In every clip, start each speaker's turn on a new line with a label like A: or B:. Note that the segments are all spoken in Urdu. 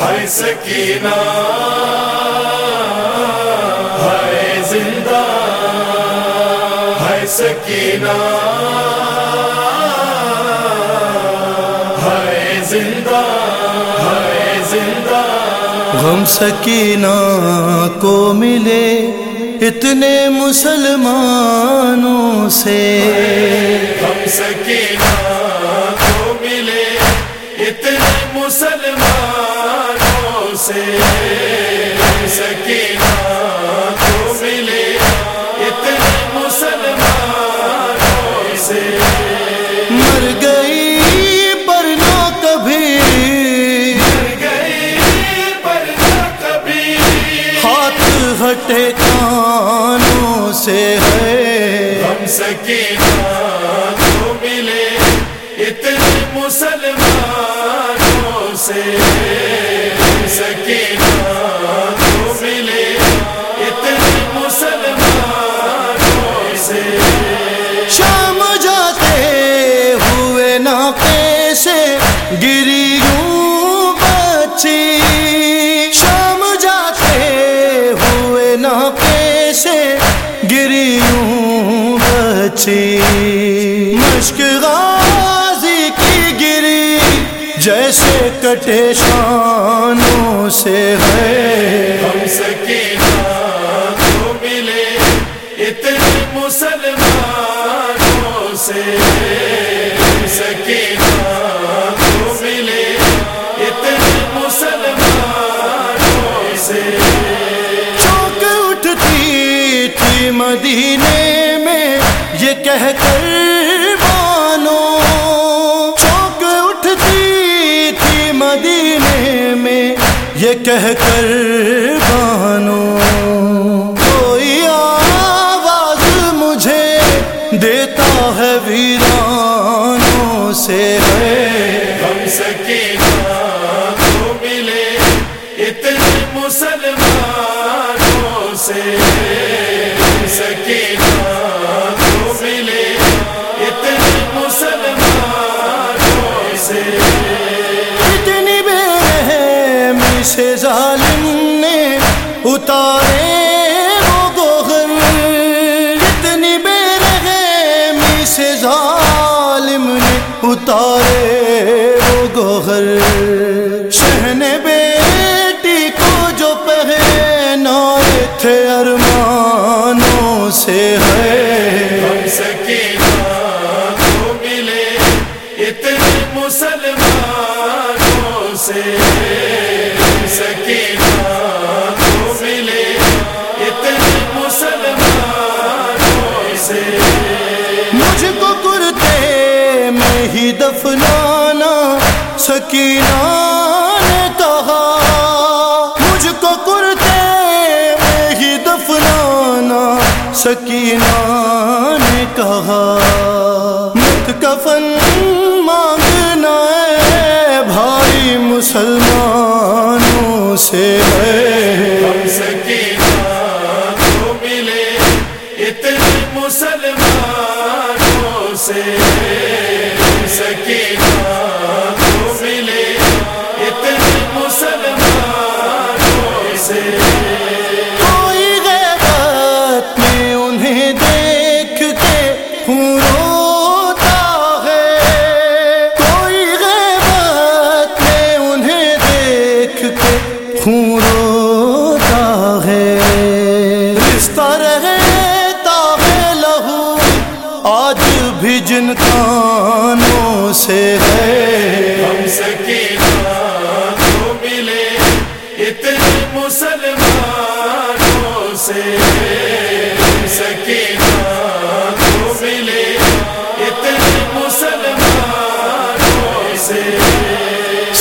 A: ہے سکینہ ہے زندہ ہے سکینہ ہے زندہ ہے زندہ۔
B: غم سکینہ کو ملے اتنے مسلمانوں سے۔
A: ہم سکینہ کو ملے اتنے مسلمانوں سے سکینہ کو ملے اتنے مسلمانوں سے۔
B: مر گئی پر نہ کبھی۔
A: گئی پر نہ کبھی۔
B: ہاتھ ہٹے کانوں سے ہے۔
A: ہم سکینہ کو ملے اتنے مسلمانوں سے۔
B: ہوئے ناقے سے گری یوں بچی مشک غازی کی گری جیسے کٹے شانوں سے ہے۔
A: ہم سکینہ کو ملے، اتنے مسلمانوں سے ہم سکینہ
B: مدینے میں یہ کہہ کر بانو چوک اٹھتی تھی مدینے میں، یہ کہہ کر بانو۔ کوئی آواز مجھے دیتا ہے ویرانوں سے
A: ہم سکینہ کو ملے اتنے مسلمانوں سے سے
B: ظالم نے اتارے وہ گوہر اتنی بے رحمی سے ظالم نے اتارے وہ گوہر۔ شہن بیٹی کو جو پہنائے تھے ارمانوں سے ہے۔
A: ہم سکینہ مسلمانوں سے
B: مجھ کو کرتے میں ہی دفنانا سکینہ نے کہا مجھ کو کرتے میں ہی دفنانا سکینہ نے کہا مت کفن مانگنا ہے، بھائی مسلمانوں سے
A: سے
B: سکی آج بھی جن کانوں سے ہے۔
A: ہم سکینہ کو ملے اتنے مسلمانوں سے ہم سکینہ کو ملے اتنے مسلمانوں سے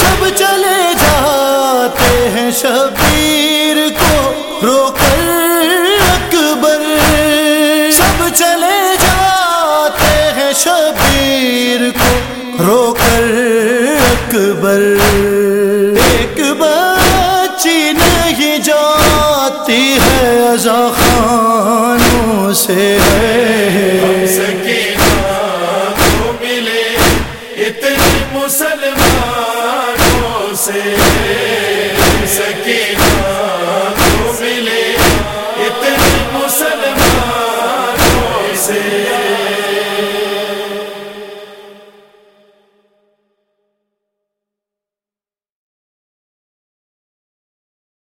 B: سب چلے جاتے ہیں شبیر شبیر کو رو کر اکبر۔ ایک بچی نہیں جاتی ہے ازا خانوں سے۔ ملے
A: اتنے مسلمانوں سے۔ ملے اتنے مسلمانوں سے۔